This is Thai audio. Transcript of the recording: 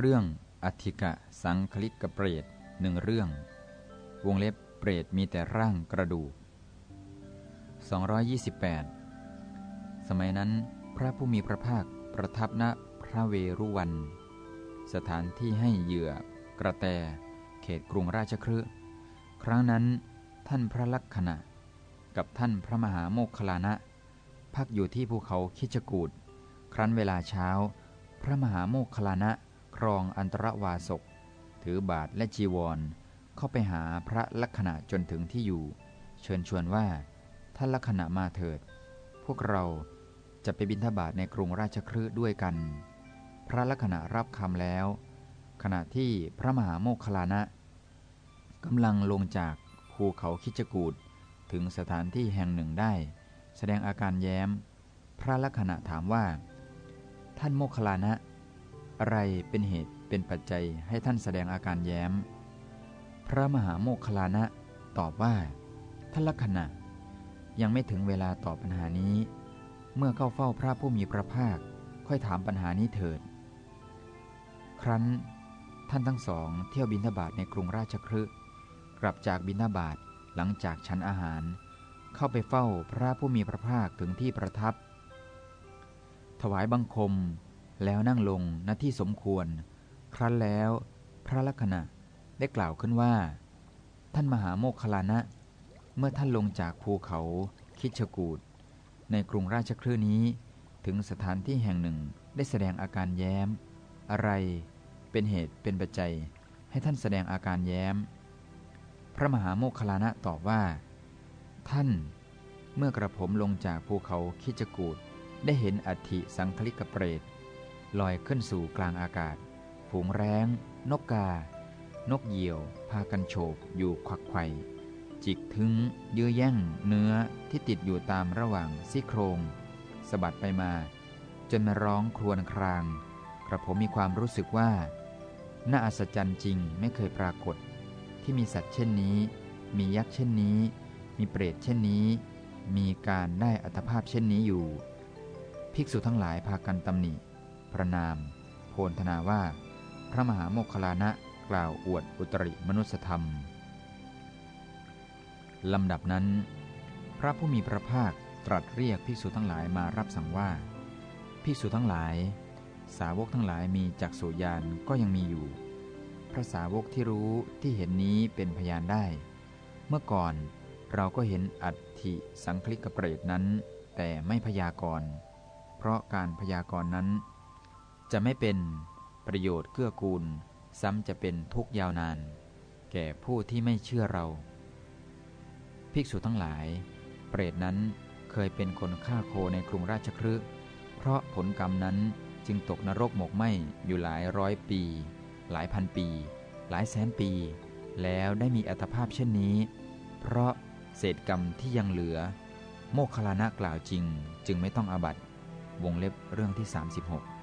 เรื่องอธิกะสังคลิกเปรตหนึ่งเรื่อง วงเล็บเปรตมีแต่ร่างกระดูก 228 สมัยนั้นพระผู้มีพระภาคประทับณพระเวรุวัน สถานที่ให้เหยื่อกระแต เขตกรุงราชครืครั้งนั้นท่านพระลักษณะ กับท่านพระมหาโมคคลานะ พักอยู่ที่ภูเขาคิจกูดครั้นเวลาเช้า พระมหาโมคคลานะ ครองอันตรวาสก ถือบาทและจีวร เข้าไปหาพระลักษณะจนถึงที่อยู่ เชิญชวนว่าท่านลักษณะมาเถิด พวกเราจะไปบิณฑบาตในกรุงราชครืด้วยกัน พระลักษณะรับคำแล้ว ขณะที่พระมหาโมคคลานะกำลังลงจากภูเขาคิจกูดถึงสถานที่แห่งหนึ่งได้ แสดงอาการแย้ม พระลักษณะถามว่า ท่านโมคคลานะ อะไรเป็นเหตุเป็นปัจจัยให้ท่านแสดงอาการแย้ม พระมหาโมคคลานะตอบว่าท่านลักษณะยังไม่ถึงเวลาตอบปัญหานี้ เมื่อเข้าเฝ้าพระผู้มีพระภาค ค่อยถามปัญหานี้เถิด ครั้นท่านทั้งสองเที่ยวบินทบาทในกรุงราชครึกลับจากบินาบาตหลังจากฉันอาหาร เข้าไปเฝ้าพระผู้มีพระภาคถึงที่ประทับ ถวายบังคม แล้วนั่งลงณที่สมควร ครั้นแล้ว พระลักษณะได้กล่าวขึ้นว่า ท่านมหาโมคคลานะ เมื่อท่านลงจากภูเขาคิชกูดในกรุงราชคลื่นี้ ถึงสถานที่แห่งหนึ่งได้แสดงอาการแย้ม อะไรเป็นเหตุเป็นปัจจัยให้ท่านแสดงอาการแย้ม พระมหาโมคคลานะตอบว่า ท่าน เมื่อกระผมลงจากภูเขาคิจกูดได้เห็นอัฐิสังคลิกเปรต ลอยขึ้นสู่กลางอากาศ ฝูงแร้ง นกกา นกเหยี่ยว พากันโฉบอยู่ควักไข่จิกถึงเยื้อแย่งเนื้อที่ติดอยู่ตามระหว่างซี่โครงสะบัดไปมา จนมาร้องครวญคราง กระผมมีความรู้สึกว่า น่าอัศจรรย์จริงไม่เคยปรากฏ ที่มีสัตว์เช่นนี้ มียักษ์เช่นนี้ มีเปรตเช่นนี้ มีการได้อัตภาพเช่นนี้อยู่ ภิกษุทั้งหลายพากันตำหนิ ประนาม โพลธนาว่า พระมหาโมคคลานะกล่าวอวดอุตริมนุสธรรม ลำดับนั้น พระผู้มีพระภาคตรัสเรียกภิกษุทั้งหลายมารับสั่งว่า ภิกษุทั้งหลาย สาวกทั้งหลายมีจักษุญาณก็ยังมีอยู่ พระสาวกที่รู้ที่เห็นนี้เป็นพยานได้ เมื่อก่อนเราก็เห็นอัฐิสังคลิกเปรตนั้น แต่ไม่พยากรณ์เพราะการพยากรณ์นั้น จะไม่เป็นประโยชน์เกื้อกูล ซ้ำจะเป็นทุกยาวนาน แก่ผู้ที่ไม่เชื่อเรา ภิกษุทั้งหลาย เปรตนั้นเคยเป็นคนฆ่าโคในกรุงราชครึเพราะผลกรรมนั้นจึงตกนรกหมกไหมอยู่หลายร้อยปี หลายพันปี หลายแสนปี แล้วได้มีอัตภาพเช่นนี้ เพราะเศษกรรมที่ยังเหลือ โมคคลานะกล่าวจริง จึงไม่ต้องอาบัตวงเล็บเรื่องที่ 36